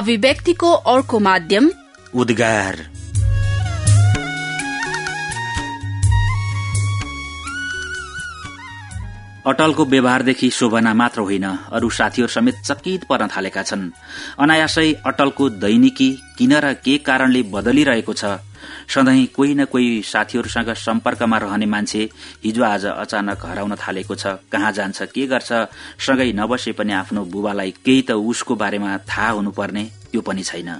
अभिव्यक्तिको अर्को माध्यम उद्गार। अटलको व्यवहारदेखि शोभना मात्र होइन अरू साथीहरू समेत चकित पर्न थालेका छन्। अनायासै अटलको दैनिकी किन र के कारणले बदलिरहेको छ सधैँ कोही न कोही साथीहरूसँग सम्पर्कमा रहने मान्छे हिजो आज अचानक हराउन थालेको छ। कहाँ जान्छ के गर्छ? सँगै नबसे पनि आफ्नो बुबालाई केही त उसको बारेमा थाहा हुनुपर्ने त्यो पनि छैन।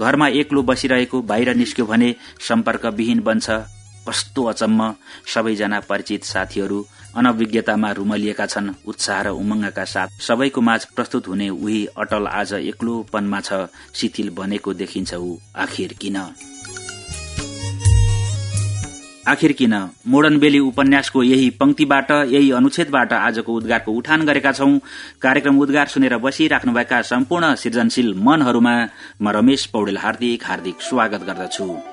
घरमा एक्लो बसिरहेको बाहिर निस्क्यो भने सम्पर्कविहीन बन्छ। कस्तो अचम्म। सबैजना परिचित साथीहरू अनभिज्ञतामा रुमलिएका छन्। उत्साह र उमंगका साथ सबैको माझ प्रस्तुत हुने उही अटल आज एक्लोपनमा छ। शिथिल बनेको देखिन्छ ऊ। आखिर किन? आखिर किन मोडर्न बेली उपन्यासको यही पंक्तिबाट यही अनुच्छेदबाट आजको उद्गारको उठान गरेका छौं। कार्यक्रम उद्गार सुनेर बसिराख्नुभएका सम्पूर्ण सृजनशील मनहरूमा म रमेश पौडेल हार्दिक हार्दिक स्वागत गर्दछु।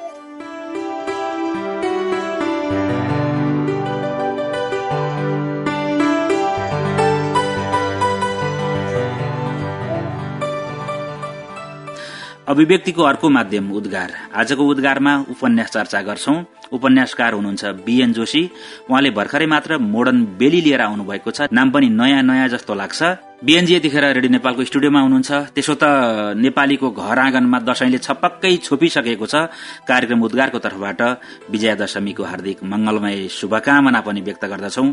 अभिव्यक्तिको अर्को माध्यम उद्गार। आजको उद्गारमा उपन्यास चर्चा गर्छौं। उपन्यासकार हुनुहुन्छ बीएन जोशी। उहाँले भर्खरै मात्र मोडर्न बेली लिएर आउनु भएको छ। नाम पनि नयाँ नयाँ जस्तो लाग्छ। बीएनजी यतिखेर रेडियो नेपालको स्टुडियोमा हुनुहुन्छ। त्यसो त नेपालीको घर आँगनमा दशैंले छपक्कै छोपिसकेको छ। कार्यक्रम उद्गारको तर्फबाट विजयादशमीको हार्दिक मंगलमय शुभकामना पनि व्यक्त गर्दछौं।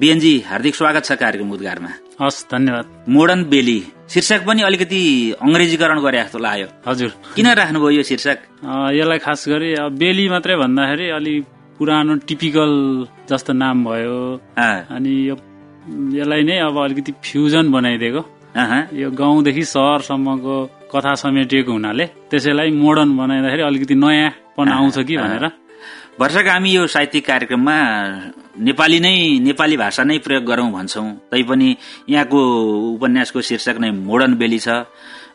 बीएनजी हार्दिक स्वागत छ कार्यक्रम उद्गारमा। हस् धन्यवाद। मोडर्न बेली शीर्षक पनि अलिकति अंग्रेजीकरण गरे जस्तो लाग्यो। हजुर। किन राख्नुभयो यो शीर्षक? यसलाई खास गरी बेली मात्रै भन्दाखेरि अलि पुरानो टिपिकल जस्तो नाम भयो। अनि यो यसलाई नै अब अलिकति फ्युजन बनाइदिएको। यो गाउँदेखि सहरसम्मको कथा समेटिएको हुनाले त्यसैलाई मोडर्न बनाइदाखेरि अलिकति नयाँपन आउँछ कि भनेर। वर्षगामी यो साहित्यिक कार्यक्रममा नेपाली नै नेपाली भाषा नै प्रयोग गरौं भन्छौं। तैपनि यहाँको उपन्यासको शीर्षक नै मोडर्न बेली छ।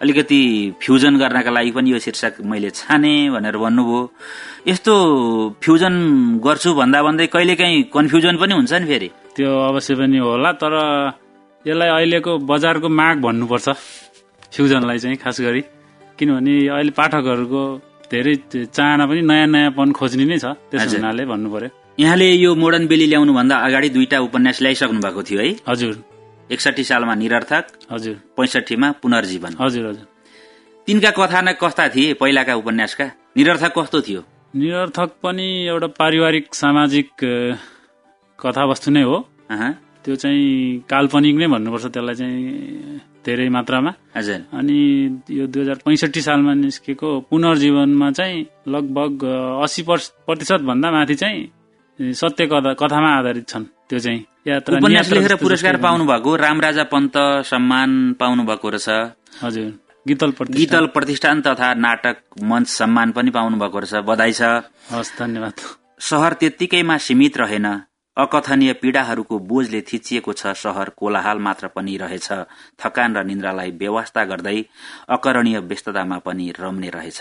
अलिकति फ्युजन गर्नका लागि पनि यो शीर्षक मैले छाने भनेर भन्नुभयो। यस्तो फ्युजन गर्छु भन्दा भन्दै कहिलेकाहीँ कन्फ्युजन पनि हुन्छ नि फेरि। त्यो अवश्य पनि होला तर यसलाई अहिलेको बजारको माग भन्नुपर्छ। फ्युजनलाई चाहिँ खास गरी। किनभने अहिले पाठकहरूको धेरै चाहना पनि नयाँ नयाँपन खोज्ने नै छ त्यस हुनाले भन्नु पर्यो। यहाँले यो मोडर्न बेली ल्याउनु भन्दा अगाडि दुईटा उपन्यास ल्याइसक्नु भएको थियो है। हजुर। एकसठी सालमा निरर्थक हजुर। पैसठीमा पुनर्जीवन। हजुर हजुर। तिनका कथानक कस्ता थिए पहिलाका उपन्यासका? निरर्थक कस्तो थियो? निरर्थक पनि एउटा पारिवारिक सामाजिक कथावस्तु नै हो। त्यो चाहिँ काल्पनिक नै भन्नुपर्छ त्यसलाई चाहिँ धेरै मात्रामा। हजुर। अनि यो दुई हजार पैँसठी सालमा निस्केको पुनर्जीवनमा चाहिँ लगभग अस्सी प्रतिशत भन्दा माथि चाहिँ सत्य कथा कथामा आधारित छन्। त्यो चाहिँ उपन्यास लेखेर पुरस्कार पाउनु भएको रामराजा पन्त सम्मान पाउनु भएको रहेछ। हजुर। गीतल गीतल प्रतिष्ठान तथा नाटक मञ्च सम्मान पनि पाउनु भएको रहेछ। बधाई छ। हस् धन्यवाद। सहर त्यत्तिकैमा सीमित रहेन। अकथनीय पीड़ाहरूको बोझले थिचिएको छ। सहर कोलाहाल मात्र पनि रहेछ। थकान र निन्द्रालाई व्यवस्था गर्दै अकरणीय व्यस्ततामा पनि रम्ने रहेछ।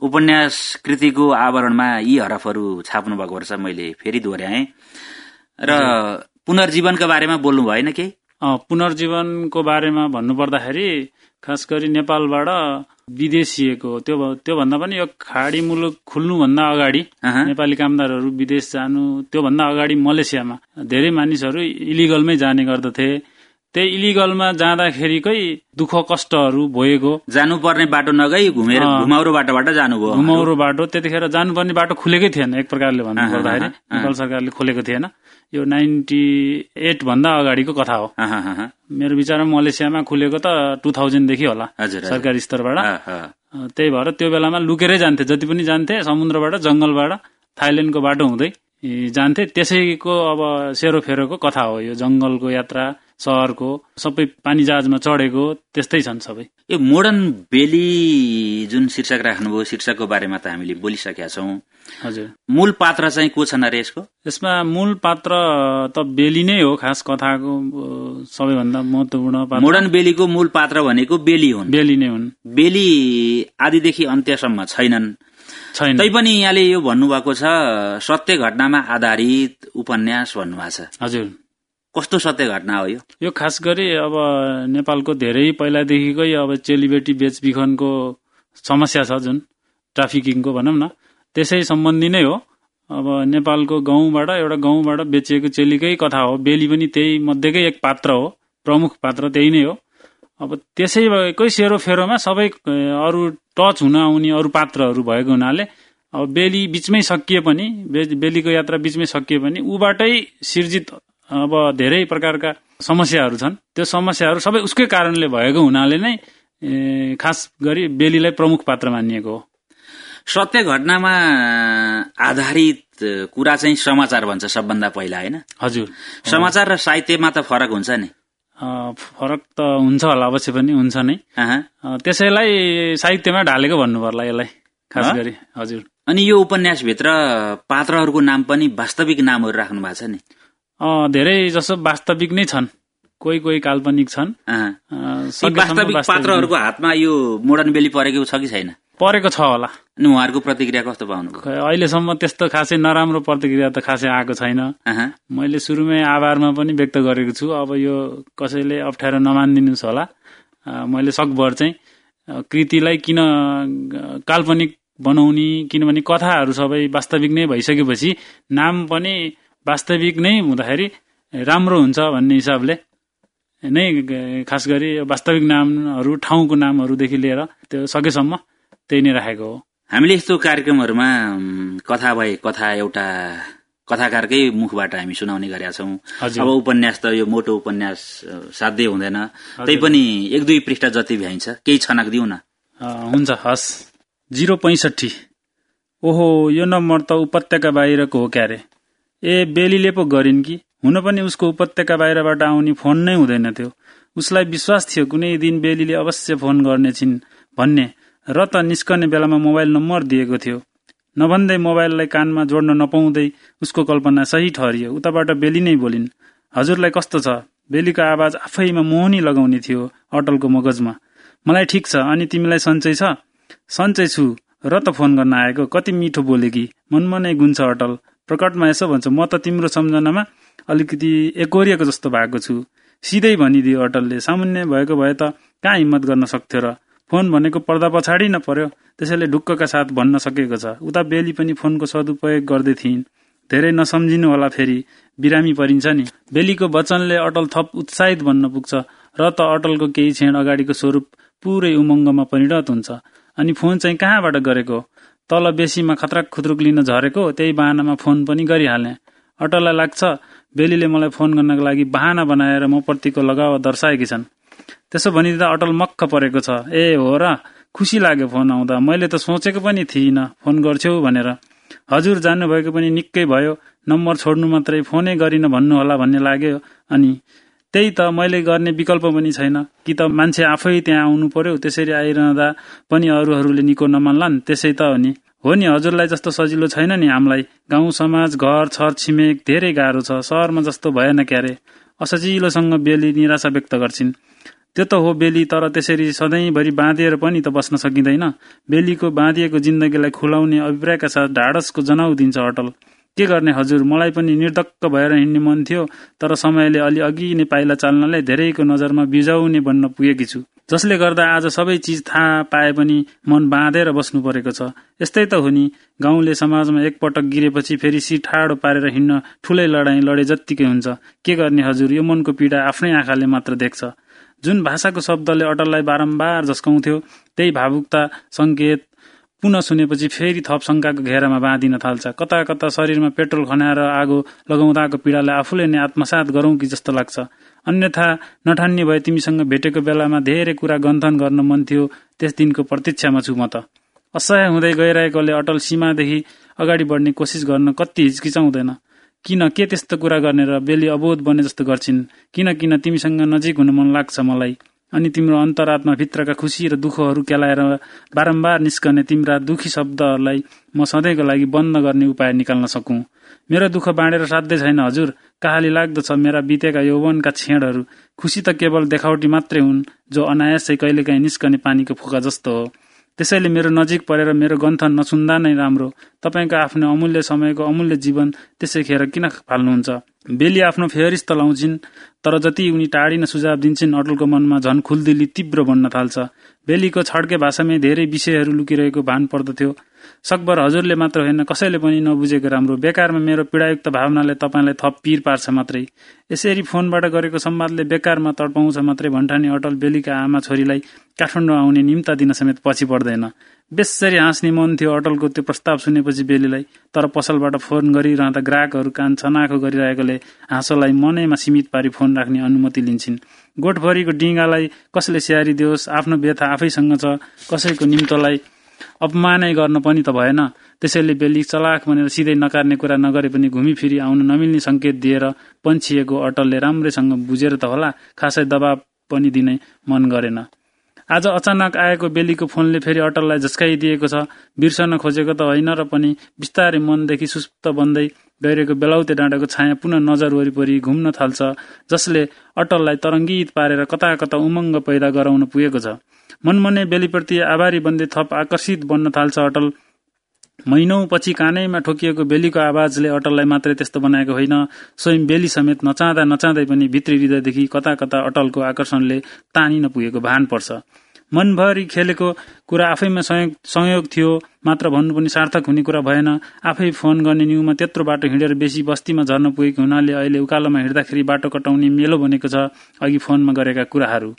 उपन्यास कृतिको आवरणमा यी हरफहरू छाप्नु भएको रहेछ मैले फेरि दोहोऱ्याएँ र पुनर्जीवनका बारेमा बोल्नु भएन केही पुनर्जीवनको बारेमा भन्नुपर्दाखेरि खास गरी नेपालबाट विदेशिएको त्यो त्योभन्दा पनि यो खाडी मुलुक खुल्नुभन्दा अगाडि नेपाली कामदारहरू विदेश जानु त्योभन्दा अगाडि मलेसियामा धेरै मानिसहरू इलिगलमै जाने गर्दथे। त्यही इलिगलमा जाँदाखेरिकै दुःख कष्टहरू भोगेको जानुपर्ने बाटो नगई घुमेर घुमाउरो बाटोबाट जानुभयो। घुमाउरो बाटो त्यतिखेर जानुपर्ने बाटो खुलेकै थिएन एक प्रकारले भन्नु पर्दाखेरि नेपाल सरकारले खोलेको थिएन। यो नाइन्टी एट भन्दा अगाडिको कथा हो। मेरो विचारमा मलेसियामा खुलेको त टु थाउजन्डदेखि होला सरकारी स्तरबाट। त्यही भएर त्यो बेलामा लुकेरै जान्थे जति पनि जान्थे समुद्रबाट जंगलबाट थाइल्याण्डको बाटो हुँदै जान्थे। त्यसैको अब सेरोफेरोको कथा हो यो जंगलको यात्रा सहरको सबै पानी जहाजमा चढेको त्यस्तै छन् सबै। यो मोडर्न बेली जुन शीर्षक राख्नुभयो शीर्षकको बारेमा त हामीले बोलिसकेका छौँ। हजुर। मूल पात्र चाहिँ को छन् अरे यसको? यसमा मूल पात्र त बेली नै हो खास कथाको सबैभन्दा महत्वपूर्ण मोडर्न बेलीको मूल पात्र भनेको बेली हुन्। बेली नै हुन्। बेली आदिदेखि अन्त्यसम्म छैनन्। छैन तैपनि यहाँले यो भन्नुभएको छ सत्य घटनामा आधारित उपन्यास भन्नुभएको छ। हजुर। कस्तो सत्य घटना हो यो? यो खास गरी अब नेपालको धेरै पहिलादेखिकै अब चेलीबेटी बेचबिखनको समस्या छ जुन ट्राफिकिङको भनौँ न। त्यसै सम्बन्धी नै हो। अब नेपालको गाउँबाट एउटा गाउँबाट बेचिएको चेलीकै कथा हो। बेली पनि त्यही मध्येकै एक पात्र हो। प्रमुख पात्र त्यही नै हो। अब त्यसैकै सेरोफेरोमा सबै अरू टच हुन आउने अरू पात्रहरू भएको हुनाले अब बेली बिचमै सकिए पनि बेलीको यात्रा बिचमै सकिए पनि ऊबाटै सिर्जित अब धेरै प्रकारका समस्याहरू छन्। त्यो समस्याहरू सबै उसकै कारणले भएको हुनाले नै खास गरी बेलीलाई प्रमुख पात्र मानिएको हो। सत्य घटनामा आधारित कुरा चाहिँ समाचार भन्छ सबभन्दा पहिला होइन? हजुर। समाचार र साहित्यमा त फरक हुन्छ नि। फरक त हुन्छ होला अवश्य पनि हुन्छ नै। त्यसैलाई साहित्यमा ढालेको भन्नु पर्ला यसलाई खास गरी हजुर। अनि यो उपन्यासभित्र पात्रहरूको नाम पनि वास्तविक नामहरू राख्नु भएको छ नि। धेरै जसो वास्तविक नै छन्। कोही कोही काल्पनिक छन्। वास्तविक पात्रहरूको हातमा यो मोडर्न बेली परेको छ कि छैन? परेको छ होला। अनि उहाँहरूको प्रतिक्रिया कस्तो पाउनु अहिलेसम्म त्यस्तो खासै नराम्रो प्रतिक्रिया त खासै आएको छैन। मैले सुरुमै आभारमा पनि व्यक्त गरेको छु। अब यो कसैले अप्ठ्यारो नमानिदिनुहोस् होला। मैले सकभर चाहिँ कृतिलाई किन काल्पनिक बनाउने किनभने कथाहरू सबै वास्तविक नै भइसकेपछि नाम पनि वास्तविक नै हुँदाखेरि राम्रो हुन्छ भन्ने हिसाबले नै खास गरी वास्तविक नामहरू ठाउँको नामहरूदेखि लिएर त्यो सकेसम्म त्यही नै राखेको हो। हामीले यस्तो कार्यक्रमहरूमा कथा भए कथा एउटा कथाकारकै मुखबाट हामी सुनाउने गरेका छौँ। अब उपन्यास त यो मोटो उपन्यास साध्य हुँदैन। त्यही पनि एक दुई पृष्ठ जति भ्याइन्छ केही छनक दिउ न हुन्छ हस्। जिरो पैँसठी ओहो यो नम्बर त उपत्यका बाहिरको हो क्यारे। ए बेलीले पो गरिन् कि? हुन पनि उसको उपत्यका बाहिरबाट आउने फोन नै हुँदैन थियो। उसलाई विश्वास थियो कुनै दिन बेलीले अवश्य फोन गर्नेछिन् भन्ने। र त निस्कने बेलामा मोबाइल नम्बर दिएको थियो। नभन्दै मोबाइललाई कानमा जोड्न नपाउँदै उसको कल्पना सही ठहरियो। उताबाट बेली नै बोलिन् हजुरलाई कस्तो छ बेलीको आवाज आफैमा मोहनी लगाउने थियो अटलको मगजमा। मलाई ठिक छ अनि तिमीलाई सन्चै छ? सन्चै छु। र त फोन गर्न आएको कति मिठो बोले कि? मनमा नै गुन्छ अटल। प्रकटमा यसो भन्छ म त तिम्रो सम्झनामा अलिकति एकोरिएको जस्तो भएको छु। सिधै भनिदियो अटलले सामान्य भएको भए त कहाँ हिम्मत गर्न सक्थ्यो र? फोन भनेको पर्दा पछाडि न पर्यो। त्यसैले ढुक्कका साथ भन्न सकेको छ। उता बेली पनि फोनको सदुपयोग गर्दै थिइन्। धेरै नसम्झिनु होला फेरि। बिरामी परिन्छ नि। बेलीको वचनले अटल थप उत्साहित भन्न पुग्छ र त अटलको केही क्षण अगाडिको स्वरूप पुरै उमङ्गमा परिणत हुन्छ। अनि फोन चाहिँ कहाँबाट गरेको? तल बेसीमा खतराक खुद्रुक लिन झरेको त्यही बाहनामा फोन पनि गरिहाले अटललाई लाग्छ बेलीले मलाई फोन गर्नको लागि बाहना बनाएर म प्रतिको लगाव दर्शाएकी छन्। त्यसो भनिदिँदा अटल मक्ख परेको छ। ए हो र खुसी लाग्यो फोन आउँदा। मैले त सोचेको पनि थिइनँ फोन गर्छौ भनेर। हजुर जानुभएको पनि निकै भयो। नम्बर छोड्नु मात्रै फोनै गरिन भन्नुहोला भन्ने लाग्यो। अनि त्यही त मैले गर्ने विकल्प पनि छैन। कि त मान्छे आफै त्यहाँ आउनु पर्यो त्यसरी आइरहँदा पनि अरूहरूले निको नमान्लान् त्यसै त हो नि। हो नि हजुरलाई जस्तो सजिलो छैन नि हामीलाई। गाउँ समाज घर छर छिमेक धेरै गाह्रो छ। सहरमा जस्तो भएन क्यारे। असजिलोसँग बेली निराशा व्यक्त गर्छिन्। त्यो त हो बेली तर त्यसरी सधैँभरि बाँधिएर पनि त बस्न सकिँदैन। बेलीको बाँधिएको जिन्दगीलाई खुलाउने अभिप्रायका साथ ढाडसको जनाउ दिन्छ अटल। के गर्ने हजुर? मलाई पनि निर्धक्क भएर हिँड्ने मन थियो तर समयले अलि अघि नै पाइला चाल्नलाई धेरैको नजरमा बिजाउने बन्न पुगेकी छु। जसले गर्दा आज सबै चिज थाहा पाए पनि मन बाँधेर बस्नु परेको छ। यस्तै त हो नि गाउँले समाजमा एकपटक गिरेपछि फेरि सी ठाडो पारेर हिँड्न ठुलै लडाईँ लडे जत्तिकै हुन्छ। के गर्ने हजुर? यो मनको पीडा आफ्नै आँखाले मात्र देख्छ। जुन भाषाको शब्दले अटललाई बारम्बार झस्काउँथ्यो त्यही भावुकता सङ्केत पुनः सुनेपछि फेरि थप शङ्काको घेरामा बाँधिन थाल्छ। कता कता शरीरमा पेट्रोल खनाएर आगो लगाउँदाको पीडालाई आफूले नै आत्मसात गरौँ कि जस्तो लाग्छ। अन्यथा नठान्ने भए तिमीसँग भेटेको बेलामा धेरै कुरा गन्थन गर्न मन थियो त्यस दिनको प्रतीक्षामा छु म त। असह्य हुँदै गइरहेकोले अटल सीमादेखि अगाडि बढ्ने कोसिस गर्न कति हिचकिचाउँदैन। किन के त्यस्तो कुरा गर्ने र बेली अबोध बने जस्तो गर्छिन्? किन किन तिमीसँग नजिक हुन मन लाग्छ मलाई? अनि तिम्रो अन्तरात्मा भित्रका खुसी र दुःखहरू केलाएर बारम्बार निस्कने तिम्रा दुखी शब्दहरूलाई म सधैँको लागि बन्द गर्ने उपाय निकाल्न सकौँ। मेरो दुःख बाँडेर साध्य छैन हजुर। कहाली लाग्दछ मेरा बितेका यौवनका छेडहरू खुसी त केवल देखावटी मात्रै हुन् जो अनायासै कहिलेकाहीँ निस्कने पानीको फुका जस्तो हो। त्यसैले मेरो नजिक परेर मेरो गन्थन नसुन्दा नै राम्रो। तपाईँको आफ्नो अमूल्य समयको अमूल्य जीवन त्यसैखेर किन फाल्नुहुन्छ? बेली आफ्नो फेरिस त लाउँछिन् तर जति उनी टाढिन सुझाव दिन्छन् अटलको मनमा झन खुल्दिली तीव्र बन्न थाल्छ। बेलीको छड्के भाषामै धेरै विषयहरू लुकिरहेको भान पर्दथ्यो। सकभर हजुरले मात्र होइन कसैले पनि नबुझेको राम्रो बेकारमा मेरो पीडायुक्त भावनाले तपाईँलाई थप पिर पार्छ मात्रै। यसरी फोनबाट गरेको संवादले बेकारमा तडपाउँछ मात्रै भन्ठानी अटल बेलीका आमा छोरीलाई काठमाडौँ आउने निम्ता दिन समेत पछि पर्दैन। बेसरी हाँस्ने मन थियो अटलको त्यो प्रस्ताव सुनेपछि बेलीलाई तर पसलबाट फोन गरिरहँदा ग्राहकहरू कान छनाखो गरिरहेकोले हाँसोलाई मनैमा सीमित पारी फोन राख्ने अनुमति लिन्छन्। गोठभरिको डिङ्गालाई कसले स्याहारिदियोस् आफ्नो व्यथा आफैसँग छ कसैको निम्तोलाई अपमानै गर्न पनि त भएन। त्यसैले बेली चलाक भनेर सिधै नकार्ने कुरा नगरे पनि घुमिफिरी आउन नमिल्ने संकेत दिएर पन्छिएको अटलले राम्रैसँग बुझेर त होला खासै दबाब पनि दिने मन गरेन। आज अचानक आएको बेलीको फोनले फेरि अटललाई झस्काइदिएको छ। बिर्सन खोजेको त होइन र पनि बिस्तारै मनदेखि सुस्त बन्दै गइरहेको बेलाउते डाँडाको छाया पुनः नजर वरिपरि घुम्न थाल्छ जसले अटललाई तरङ्गित पारेर कता कता उमङ्ग पैदा गराउन पुगेको छ। मनमने बेलीप्रति आभारी बन्दै थप आकर्षित बन्न थाल्छ अटल। महिनौ पछि कानैमा ठोकिएको बेलीको आवाजले अटललाई मात्रै त्यस्तो बनाएको होइन। स्वयं बेली समेत नचाहँदा नचाहँदै पनि भित्री हृदयदेखि कता कता अटलको आकर्षणले तानिन पुगेको भान पर्छ। मनभरि खेलेको कुरा आफैमा संयोग थियो। मात्र भन्नु पनि सार्थक हुने कुरा भएन। आफै फोन गर्ने न्युमा त्यत्रो बाटो हिँडेर बेसी बस्तीमा झर्न पुगेको हुनाले अहिले उकालोमा हिँड्दाखेरि बाटो कटाउने मेलो बनेको छ अघि फोनमा गरेका कुराहरू।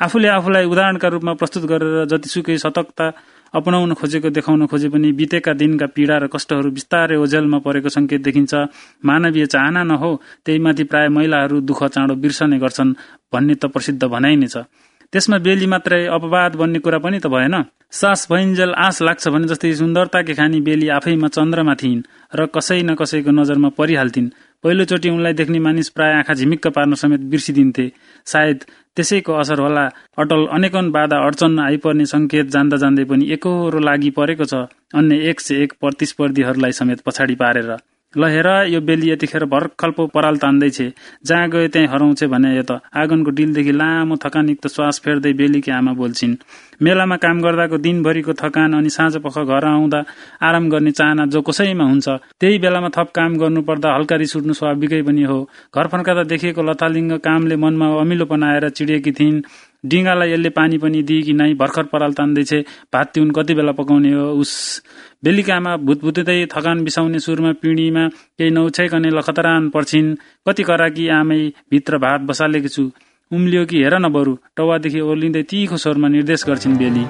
आफूले आफूलाई उदाहरणका रूपमा प्रस्तुत गरेर जतिसुकै सतर्कता अपनाउन खोजेको देखाउन खोजे पनि बितेका दिनका पीडा र कष्टहरू बिस्तारै ओझेलमा परेको संकेत देखिन्छ। मानवीय चाहना नहो त्यही माथि प्राय महिलाहरू दुःख चाँडो बिर्सने गर्छन् भन्ने त प्रसिद्ध भनाइ नै छ। त्यसमा बेली मात्रै अपवाद बन्ने कुरा पनि त भएन। सास भइन्जेल आश लाग्छ भने जस्तै सुन्दरताकी खानी बेली आफैमा चन्द्रमा थिइन् र कसै न कसैको नजरमा परिहाल्थिन्। पहिलोचोटि उनलाई देख्ने मानिस प्राय आँखा झिमिक्क पार्न समेत बिर्सिदिन्थे। सायद त्यसैको असर होला। अटल अनेकन बाधा अडचन आइपर्ने संकेत जान्दा जान्दै पनि एकहोरो लागि परेको छ। अन्य एक से एक प्रतिस्पर्धीहरूलाई समेत पछाडि पारेर। ल हेर यो बेली यतिखेर भर्खर पो पराल तान्दैछ। जहाँ गयो त्यहीँ हराउँछ भने यो त आँगनको डिलदेखि लामो थकानयुक्त श्वास फेर्दै बेलीकी आमा बोल्छिन्। मेलामा काम गर्दाको दिनभरिको थकान अनि साँझ पख घर आउँदा आराम गर्ने चाहना जो कसैमा हुन्छ त्यही बेलामा थप काम गर्नु पर्दा हल्का रिस उठ्नु स्वाभाविकै पनि हो। घर फर्काँदा देखिएको लथालिङ्ग कामले मनमा अमिलोपन आएर चिडिएकी थिइन्। डिङ्गालाई यसले पानी पनि दिए कि नै भर्खर पराल तान्दैछ। भात तिउन कति बेला पकाउने हो उस? बेलिकामा भुतभुतै थकान बिसाउने सुरुमा पिँढीमा केही नउछ्याइकने लखतरान पर्छिन्। कति कराकी आमै भित्र भात बसालेकी छु। उम्लियो कि हेर न बरु टौवादेखि ओर्लिँदै तिखो स्वरमा निर्देश गर्छिन् बेली।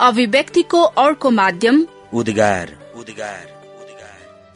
अभिव्यक्तिको अर्को माध्यम उद्गार। उद्गार।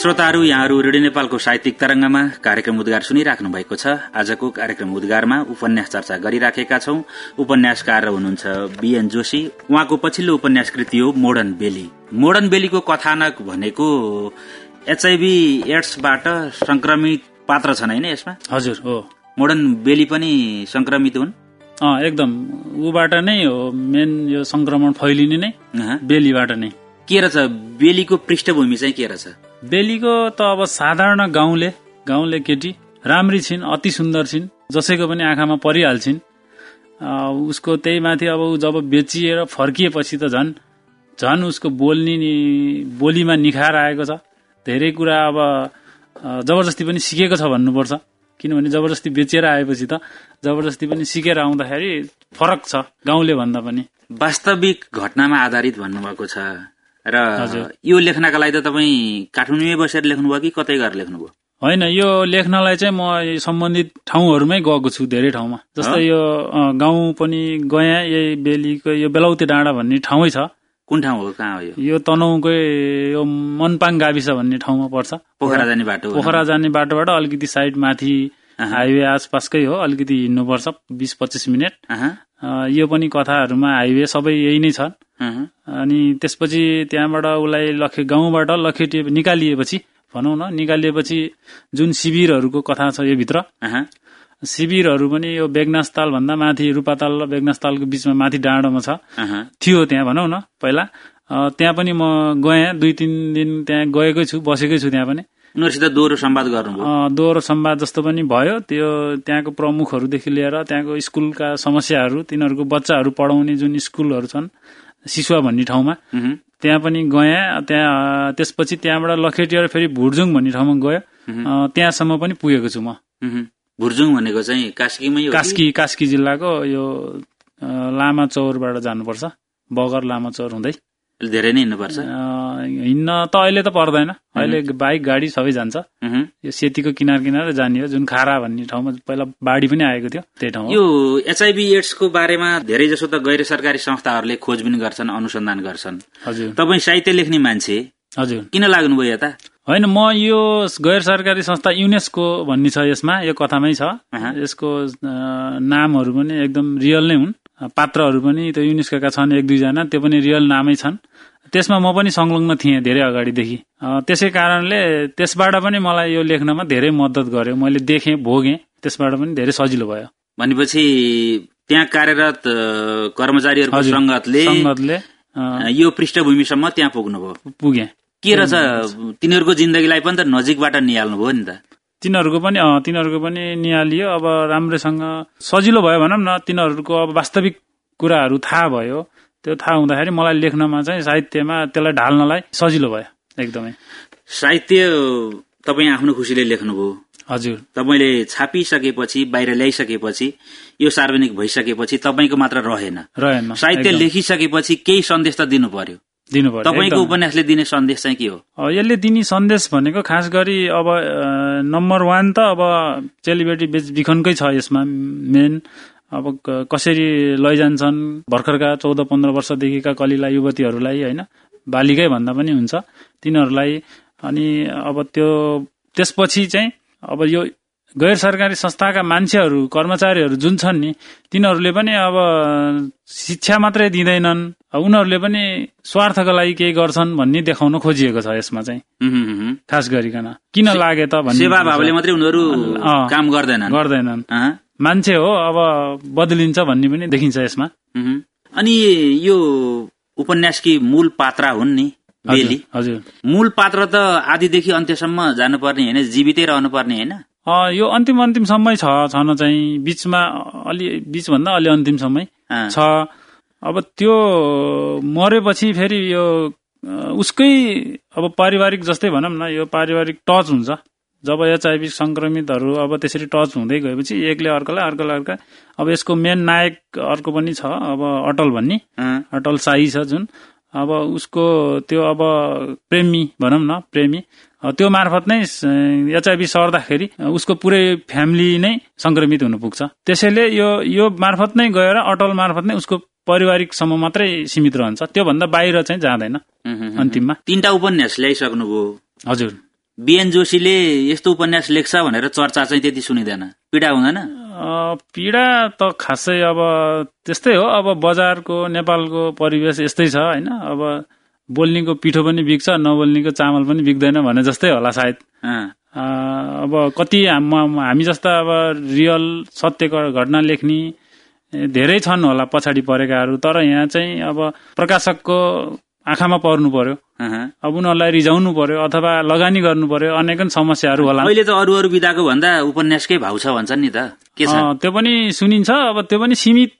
श्रोताहरू यहाँहरू रेडियो नेपालको साहित्यिक तरंगमा कार्यक्रम उद्गार सुनिराख्नु भएको छ। आजको कार्यक्रम उद्गारमा उपन्यास चर्चा गरिराखेका छौं। उपन्यासकार हुनुहुन्छ बीएन जोशी। उहाँको पछिल्लो उपन्यास कृति हो मोडर्न बेली। मोडर्न बेलीको कथानक भनेको एचआईभी एड्सबाट संक्रमित पात्र छन् होइन यसमा? हजुर हो। मोडर्न बेली पनि संक्रमित हुन्? एकदम। ऊबाट नै हो मेन यो संक्रमण फैलिने नै। बेलीबाट नै। के रहेछ? बेलीको पृष्ठभूमि चाहिँ के रहेछ? बेलीको त अब साधारण गाउँले गाउँले केटी राम्री छिन् अति सुन्दर छिन् जसैको पनि आँखामा परिहाल्छिन्। उसको त्यही माथि अब जब बेचिएर फर्किएपछि त झन् झन् उसको बोल्ने बोलीमा निखार आएको छ। धेरै कुरा अब जबरजस्ती पनि सिकेको छ भन्नुपर्छ। किनभने जबरजस्ती बेचेर आएपछि त जबरजस्ती पनि सिकेर आउँदाखेरि फरक छ गाउँले भन्दा पनि। वास्तविक घटनामा आधारित भन्नुभएको छ। र यो लेख्नका लागि त तपाईँ काठमाडौँमै बसेर लेख्नुभयो कि कतै गएर लेख्नुभयो? होइन यो लेख्नलाई चाहिँ म सम्बन्धित ठाउँहरूमै गएको छु धेरै ठाउँमा। जस्तै यो गाउँ पनि गएँ यही बेलीको यो बेलाउते डाँडा भन्ने ठाउँै छ। कुन ठाउँ हो कहाँ हो यो? तनहुकै यो मनपाङ गाविस भन्ने ठाउँमा पर्छ। पोखरा जाने बाटो पोखरा जाने बाटोबाट अलिकति साइड माथि हाइवे आसपासकै हो अलिकति हिँड्नुपर्छ बिस पच्चिस मिनट। यो पनि कथाहरूमा हाइवे सबै यही नै छन् अनि त्यसपछि त्यहाँबाट उसलाई लखे गाउँबाट लखेटे निकालिएपछि भनौँ न निकालिएपछि जुन शिविरहरूको कथा छ यो भित्र शिविरहरू पनि यो बेगनासताल भन्दा माथि रूपाताल र बेगनासतालको बिचमा माथि डाँडोमा छ। थियो त्यहाँ भनौँ न पहिला। त्यहाँ पनि म गएँ दुई तिन दिन त्यहाँ गएकै छु बसेकै छु त्यहाँ पनि। उनीहरूसित दोहोरो संवाद गर्नु दोहोरो संवाद जस्तो पनि भयो। त्यो त्यहाँको प्रमुखहरूदेखि लिएर त्यहाँको स्कुलका समस्याहरू तिनीहरूको बच्चाहरू पढाउने जुन स्कुलहरू छन् सिसुवा भन्ने ठाउँमा त्यहाँ पनि गएँ। त्यहाँ त्यसपछि त्यहाँबाट लखेटिएर फेरि भुर्जुङ भन्ने ठाउँमा गयो। त्यहाँसम्म पनि पुगेको छु म। भुर्जुङ भनेको चाहिँ कास्कीमै कास्की कास्की जिल्लाको यो लामा चौरबाट जानुपर्छ। बगर लामा चौर हुँदै। धेरै नै हिँड्नुपर्छ। हिँड्न त अहिले त पर्दैन। अहिले बाइक गाडी सबै जान्छ। यो सेतीको किनार किनार जाने हो जुन खारा भन्ने ठाउँमा पहिला बाढी पनि आएको थियो त्यही ठाउँ यो एचआइभी एड्सको बारेमा धेरै जसो त गैर सरकारी संस्थाहरूले खोजबिन गर्छन् अनुसन्धान गर्छन्। हजुर। तपाईँ साहित्य लेख्ने मान्छे हजुर। किन लाग्नुभयो यता? होइन म यो गैर सरकारी संस्था युनेस्को भन्ने छ यसमा यो कथामै छ। यसको नामहरू पनि एकदम रियल नै हुन्। पात्रहरू पनि त्यो युनेस्कोका छन् एक दुईजना त्यो पनि रियल नामै छन्। त्यसमा म पनि संलग्न थिएँ धेरै अगाडिदेखि। त्यसै कारणले त्यसबाट पनि मलाई यो लेख्नमा धेरै मद्दत गर्यो। मैले देखेँ भोगेँ त्यसबाट पनि धेरै सजिलो भयो। भनेपछि त्यहाँ कार्यरत कर्मचारीहरूको सङ्गतले सङ्गतले यो पृष्ठभूमिसम्म त्यहाँ पुग्नुभयो। पुगे। के रहेछ? तिनीहरूको जिन्दगीलाई पनि त नजिकबाट निहाल्नुभयो नि त। तिनीहरूको पनि तिनीहरूको पनि निहालियो अब राम्रोसँग सजिलो भयो भनौँ न तिनीहरूको अब वास्तविक कुराहरू थाहा भयो। त्यो थाहा हुँदाखेरि मलाई लेख्नमा चाहिँ साहित्यमा त्यसलाई ढाल्नलाई सजिलो भयो एकदमै। साहित्य तपाईँ आफ्नो खुसीले लेख्नुभयो। हजुर। तपाईँले छापिसकेपछि बाहिर ल्याइसकेपछि यो सार्वजनिक भइसकेपछि तपाईँको मात्र रहेन। रहेन। साहित्य लेखिसकेपछि केही सन्देश त दिनु पर्यो दिनु पर्यो। तपाईँको उपन्यासले दिने सन्देश चाहिँ के हो? यसले दिने सन्देश भनेको खास गरी अब नम्बर वान त अब चेलीबेटी बेच बिखनकै छ यसमा मेन। अब कसरी लैजान्छन् भर्खरका चौध पन्ध्र वर्षदेखिका कलिला युवतीहरूलाई होइन? बालिकै भन्दा पनि हुन्छ तिनीहरूलाई। अनि अब त्यो त्यसपछि चाहिँ अब यो गैर सरकारी संस्थाका मान्छेहरू कर्मचारीहरू जुन छन् नि तिनीहरूले पनि अब शिक्षा मात्रै दिँदैनन्। उनीहरूले पनि स्वार्थको लागि केही गर्छन् भन्ने देखाउन खोजिएको छ यसमा चाहिँ। खास गरिकन। किन लागे त भन्ने मात्रै उनीहरू काम गर्दैनन्। गर्दैनन्। मान्छे हो अब बदलिन्छ भन्ने पनि देखिन्छ यसमा। अनि यो उपन्यासकी मूल पात्र हुन् नि बेली। हजुर। मूल पात्र त आदिदेखि अन्त्यसम्म जानुपर्ने होइन जीवितै रहनुपर्ने होइन। यो अन्तिम अन्तिमसम्मै छ छन चाहिँ बिचमा अलि बिचभन्दा अलि अन्तिमसम्मै छ। अब त्यो मरेपछि फेरि यो उसकै अब पारिवारिक जस्तै भनौँ न यो पारिवारिक टच हुन्छ। जब एचआइभी संक्रमितहरू अब त्यसरी टच हुँदै गएपछि एकले अर्कोलाई अर्कोलाई अर्का अब यसको मेन नायक अर्को पनि छ अब अटल भन्ने। अटल साई छ जुन। अब उसको त्यो अब प्रेमी भनौँ न प्रेमी। त्यो मार्फत नै एचआइभी सर्दाखेरि उसको पुरै फ्यामिली नै संक्रमित हुन पुग्छ। त्यसैले यो यो मार्फत नै गएर अटल मार्फत नै उसको पारिवारिकसम्म मात्रै सीमित रहन्छ। त्योभन्दा बाहिर चाहिँ जाँदैन। अन्तिममा। तीनटा उपन्यास ल्याइसक्नुभयो। हजुर। बिएन जोशीले यस्तो उपन्यास लेख्छ भनेर चर्चा चाहिँ त्यति सुनिँदैन। पीडा हुँदैन? पीडा त खासै अब त्यस्तै हो। अब बजारको नेपालको परिवेश यस्तै छ होइन? अब बोल्नेको पिठो पनि बिग्छ नबोल्नेको चामल पनि बिग्दैन भने जस्तै होला सायद। अब कति हामी जस्ता अब रियल सत्यको घटना लेख्ने धेरै छन् होला पछाडि परेकाहरू तर यहाँ चाहिँ अब प्रकाशकको आँखामा पर्नु पर्यो। अब उनीहरूलाई रिजाउनु पर्यो अथवा लगानी गर्नु पर्यो अनेक समस्याहरू होला। अहिले त अरू अरू विधाको भन्दा उपन्यासकै भाउ छ भन्छन् नि त। के छ? त्यो पनि सुनिन्छ अब त्यो पनि सीमित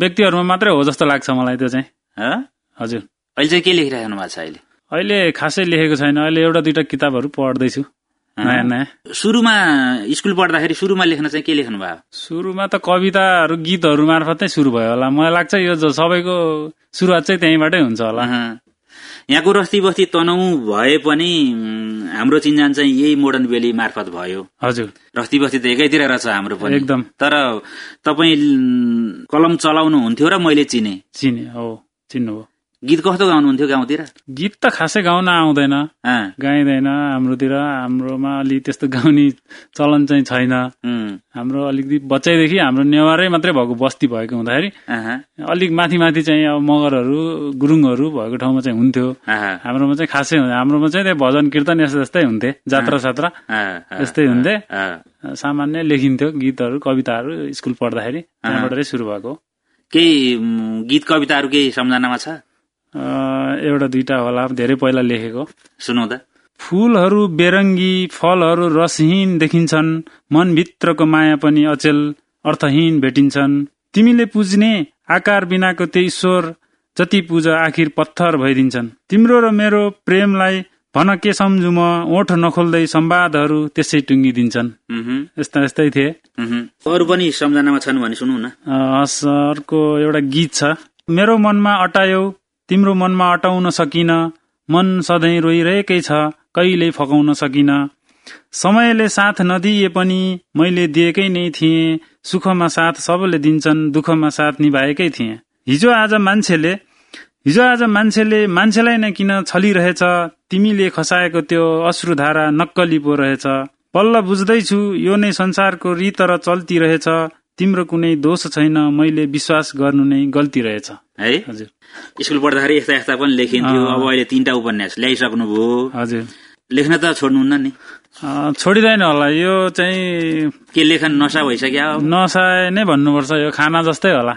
व्यक्तिहरूमा मात्रै हो जस्तो लाग्छ मलाई त्यो चाहिँ। हजुर। अहिले चाहिँ के लेखिरहनु भएको छ अहिले? अहिले खासै लेखेको छैन। अहिले एउटा दुइटा किताबहरू पढ्दैछु। नयाँ नयाँ। सुरुमा स्कुल पढ्दाखेरि सुरुमा लेख्न चाहिँ के लेख्नु भयो? सुरुमा त कविताहरू गीतहरू मार्फत नै सुरु भयो होला। मलाई लाग्छ यो सबैको सुरुवात चाहिँ त्यहीँबाटै हुन्छ होला। यहाँको रस्ती बस्ती तनहु भए पनि हाम्रो चिन्जान चाहिँ यही मोडर्न बेली मार्फत भयो। हजुर। रस्ती बस्ती त एकातिर रहेछ हाम्रो पनि। एकदम। तर तपाईँ कलम चलाउनु हुन्थ्यो र मैले चिने। चिने हो। चिन्नुभयो गीत कस्तो गाउनुहुन्थ्यो गाउँतिर? गीत त खासै गाउन आउँदैन। गाइँदैन हाम्रोतिर। हाम्रोमा अलि त्यस्तो गाउने चलन चाहिँ छैन। हाम्रो अलिकति बच्चैदेखि हाम्रो नेवारै मात्रै भएको बस्ती भएको हुँदाखेरि अलिक माथि माथि चाहिँ अब मगरहरू गुरुङहरू भएको ठाउँमा चाहिँ हुन्थ्यो। हाम्रोमा चाहिँ खासै हाम्रोमा चाहिँ त्यही भजन कीर्तन यस्तो जस्तै हुन्थे। जात्रा सात्रा यस्तै हुन्थे। सामान्य लेखिन्थ्यो गीतहरू कविताहरू स्कुल पढ्दाखेरि। त्यहाँबाटै सुरु भएको केही गीत कविताहरू केही सम्झनामा छ? एउटा दुईटा होला धेरै पहिला लेखेको। सुनाउँदा फूलहरू बेरङ्गी फलहरू रसहीन देखिन्छन् मनभित्रको माया पनि अचेल अर्थहीन भेटिन्छन्। तिमीले पुज्ने आकार बिनाको त्यो ईश्वर जति पूजा आखिर पत्थर भइदिन्छन्। तिम्रो र मेरो प्रेमलाई भन के सम्झु म ओठ नखोल्दै सम्वादहरू त्यसै टुङ्गिदिन्छन्। यस्ता यस्तै थिए। अरू पनि सम्झनामा छन् भने सुनौ न। अर्को एउटा गीत छ। मेरो मनमा अटायौ तिम्रो मनमा अटाउन सकिन मन सधैँ रोइरहेकै छ कहिल्यै फकाउन सकिन। समयले साथ नदिए पनि मैले दिएकै नै थिएँ सुखमा साथ सबैले दिन्छन् दुःखमा साथ निभाएकै थिएँ। हिजो आज मान्छेले हिजो आज मान्छेले मान्छेलाई नै किन छलिरहेछ? तिमीले खसाएको त्यो अश्रुधारा नक्कली पो रहेछ। पल्ल बुझ्दैछु यो नै संसारको रित र चल्ती रहेछ। तिम्रो कुनै दोष छैन मैले विश्वास गर्नु नै गल्ती रहेछ। है? हजुर। स्कुल पढ्दाखेरि यस्ता यस्ता पनि लेखिन्थ्यो। अब अहिले तिनवटा उपन्यास ल्याइसक्नुभयो। हजुर। लेख्न त छोड्नुहुन्न नि। छोडिँदैन होला। यो चाहिँ के लेखन नसा भइसक्यो नसा नै भन्नुपर्छ। यो खाना जस्तै होला।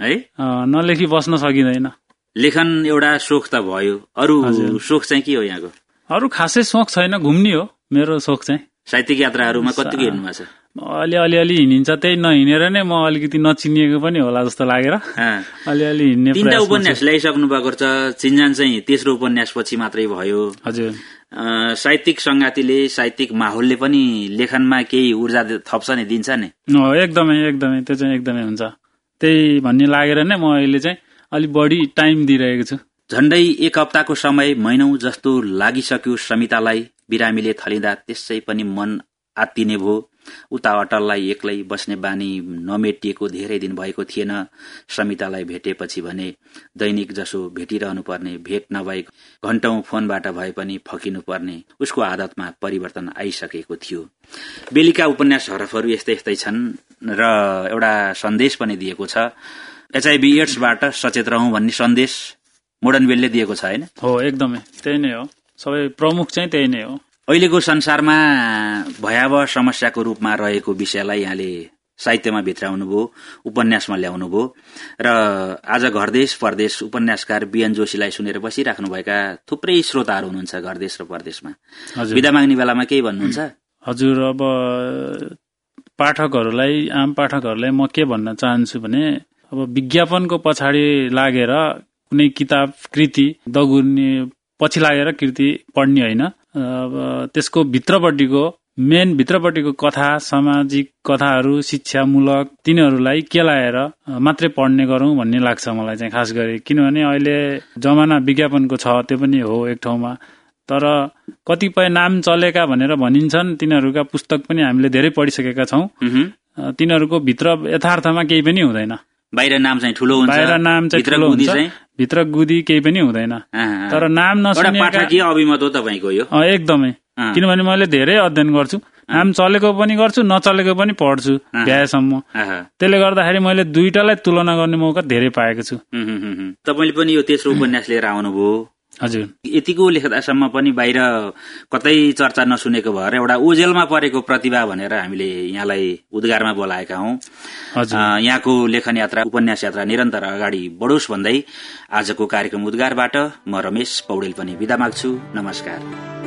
है? नलेखी बस्न सकिँदैन। लेखन एउटा सोख त भयो। अरू सोख चाहिँ के हो यहाँको? अरू खासै सोख छैन। घुम्ने हो मेरो सोख चाहिँ। साहित्यिक यात्राहरूमा कतिको हिँड्नु भएको छ? अलि अलिअलि हिँडिन्छ त्यही नहिँडेर नै म अलिकति नचिनिएको पनि होला जस्तो लागेर। अलिअलि हिँड्ने तिनवटा उपन्यास ल्याइसक्नु भएको छ। चिन्जान चाहिँ तेस्रो उपन्यास पछि मात्रै भयो। हजुर। साहित्यिक संगातीले साहित्यिक माहौलले पनि लेखनमा केही ऊर्जा थप्छ नि दिन्छ नि? एकदमै एकदमै त्यो चाहिँ एकदमै हुन्छ। त्यही भन्ने लागेर नै म अहिले चाहिँ अलिक बढी टाइम दिइरहेको छु। झण्डै एक हप्ताको समय महिनौ जस्तो लागिसक्यो समितालाई। बिरामीले थलिँदा त्यसै पनि मन आत्तिने भयो। उता अटललाई एक्लै बस्ने बानी नमेटिएको धेरै दिन भएको थिएन। समितालाई भेटेपछि भने दैनिक जसो भेटिरहनु पर्ने भेट नभए घण्टौं फोनबाट भए पनि फकिनु पर्ने उसको आदतमा परिवर्तन आइसकेको थियो। बेलिका उपन्यास हरफहरू यस्तै यस्तै छन् र एउटा सन्देश पनि दिएको छ। एचआईबी एड्सबाट सचेत रहँ भन्ने सन्देश मोडर्न बेलले दिएको छ होइन? हो एकदमै। त्यही नै हो। सबै प्रमुख चाहिँ त्यही नै हो। अहिलेको संसारमा भयावह समस्याको रूपमा रहेको विषयलाई यहाँले साहित्यमा भित्राउनुभयो उपन्यासमा ल्याउनुभयो र आज घरदेश परदेश उपन्यासकार बिएन जोशीलाई सुनेर बसिराख्नुभएका थुप्रै श्रोताहरू हुनुहुन्छ घरदेश र परदेशमा। विदा माग्ने बेलामा केही भन्नुहुन्छ? हजुर अब पाठकहरूलाई आम पाठकहरूलाई म के भन्न चाहन्छु भने अब विज्ञापनको पछाडि लागेर कुनै किताब कृति दगुर्ने पछि लागेर कृति पढ्ने होइन। त्यसको भित्रपट्टिको मेन भित्रपट्टिको कथा सामाजिक कथाहरू शिक्षामूलक तिनीहरूलाई केलाएर मात्रै पढ्ने गरौँ भन्ने लाग्छ मलाई चाहिँ खास गरी। किनभने अहिले जमाना विज्ञापनको छ त्यो पनि हो एक ठाउँमा। तर कतिपय नाम चलेका भनेर भनिन्छन् तिनीहरूका पुस्तक पनि हामीले धेरै पढिसकेका छौँ। तिनीहरूको भित्र यथार्थमा केही पनि हुँदैन। बाहिर नाम चाहिँ ठुलो हुन्छ बाहिर नाम चाहिँ ठुलो हुन्छ भित्र गुदी केही पनि हुँदैन। तर नाम नसुनेका तपाईँको यो? एकदमै। किनभने मैले धेरै अध्ययन गर्छु। नाम चलेको पनि गर्छु नचलेको पनि पढ्छु भ्याएसम्म। त्यसले गर्दाखेरि मैले दुइटालाई तुलना गर्ने मौका धेरै पाएको छु। तपाईँले पनि यो तेस्रो उपन्यास लिएर आउनुभयो। हजुर। यतिको लेख्दासम्म पनि बाहिर कतै चर्चा नसुनेको भएर एउटा ओजेलमा परेको प्रतिभा भनेर हामीले यहाँलाई उद्गारमा बोलाएका हौ। यहाँको लेखन यात्रा उपन्यास यात्रा निरन्तर अगाडि बढोस् भन्दै आजको कार्यक्रम उद्गारबाट म रमेश पौडेल पनि विदा माग्छु। नमस्कार।